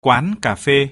quán cà phê.